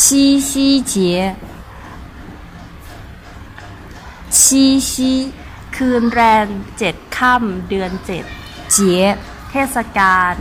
七夕节ชีชีคืนแรมเจ็ดค่ำเดือนเจ็ดเจียเทศกาล